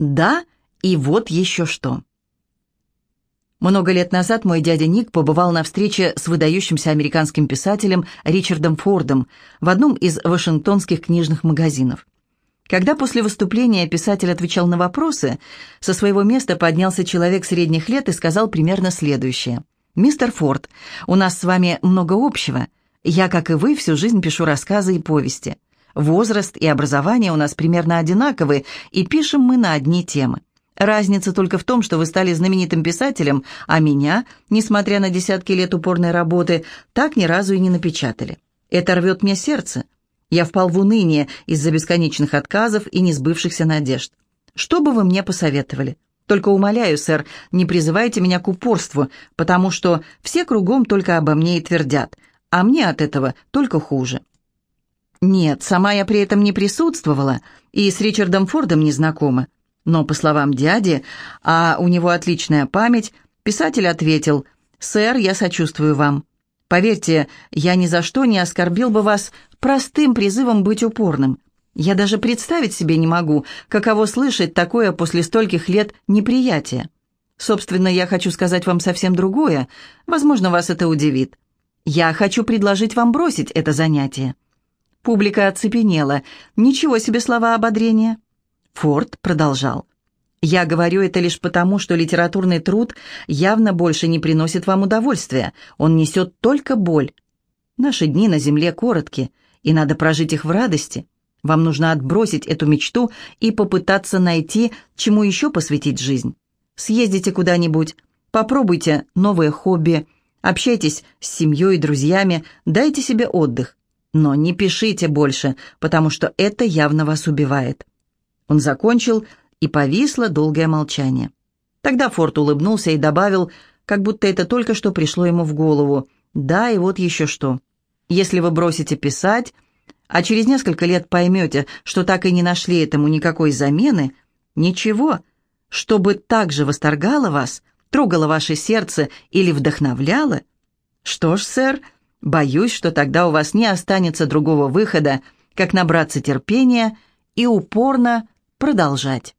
Да, и вот еще что. Много лет назад мой дядя Ник побывал на встрече с выдающимся американским писателем Ричардом Фордом в одном из вашингтонских книжных магазинов. Когда после выступления писатель отвечал на вопросы, со своего места поднялся человек средних лет и сказал примерно следующее. «Мистер Форд, у нас с вами много общего. Я, как и вы, всю жизнь пишу рассказы и повести. Возраст и образование у нас примерно одинаковы, и пишем мы на одни темы. Разница только в том, что вы стали знаменитым писателем, а меня, несмотря на десятки лет упорной работы, так ни разу и не напечатали. Это рвет мне сердце. Я впал в уныние из-за бесконечных отказов и несбывшихся надежд. Что бы вы мне посоветовали? Только умоляю, сэр, не призывайте меня к упорству, потому что все кругом только обо мне и твердят, а мне от этого только хуже. Нет, сама я при этом не присутствовала и с Ричардом Фордом не знакома. Но, по словам дяди, а у него отличная память, писатель ответил, «Сэр, я сочувствую вам. Поверьте, я ни за что не оскорбил бы вас простым призывом быть упорным. Я даже представить себе не могу, каково слышать такое после стольких лет неприятия. Собственно, я хочу сказать вам совсем другое. Возможно, вас это удивит. Я хочу предложить вам бросить это занятие». Публика оцепенела. Ничего себе слова ободрения. Форд продолжал. «Я говорю это лишь потому, что литературный труд явно больше не приносит вам удовольствия. Он несет только боль. Наши дни на земле коротки, и надо прожить их в радости. Вам нужно отбросить эту мечту и попытаться найти, чему еще посвятить жизнь. Съездите куда-нибудь, попробуйте новые хобби, общайтесь с семьей и друзьями, дайте себе отдых. Но не пишите больше, потому что это явно вас убивает». Он закончил, и повисло долгое молчание. Тогда Форд улыбнулся и добавил, как будто это только что пришло ему в голову. «Да, и вот еще что. Если вы бросите писать, а через несколько лет поймете, что так и не нашли этому никакой замены, ничего, чтобы так же восторгало вас, трогало ваше сердце или вдохновляло, что ж, сэр, боюсь, что тогда у вас не останется другого выхода, как набраться терпения и упорно продолжать.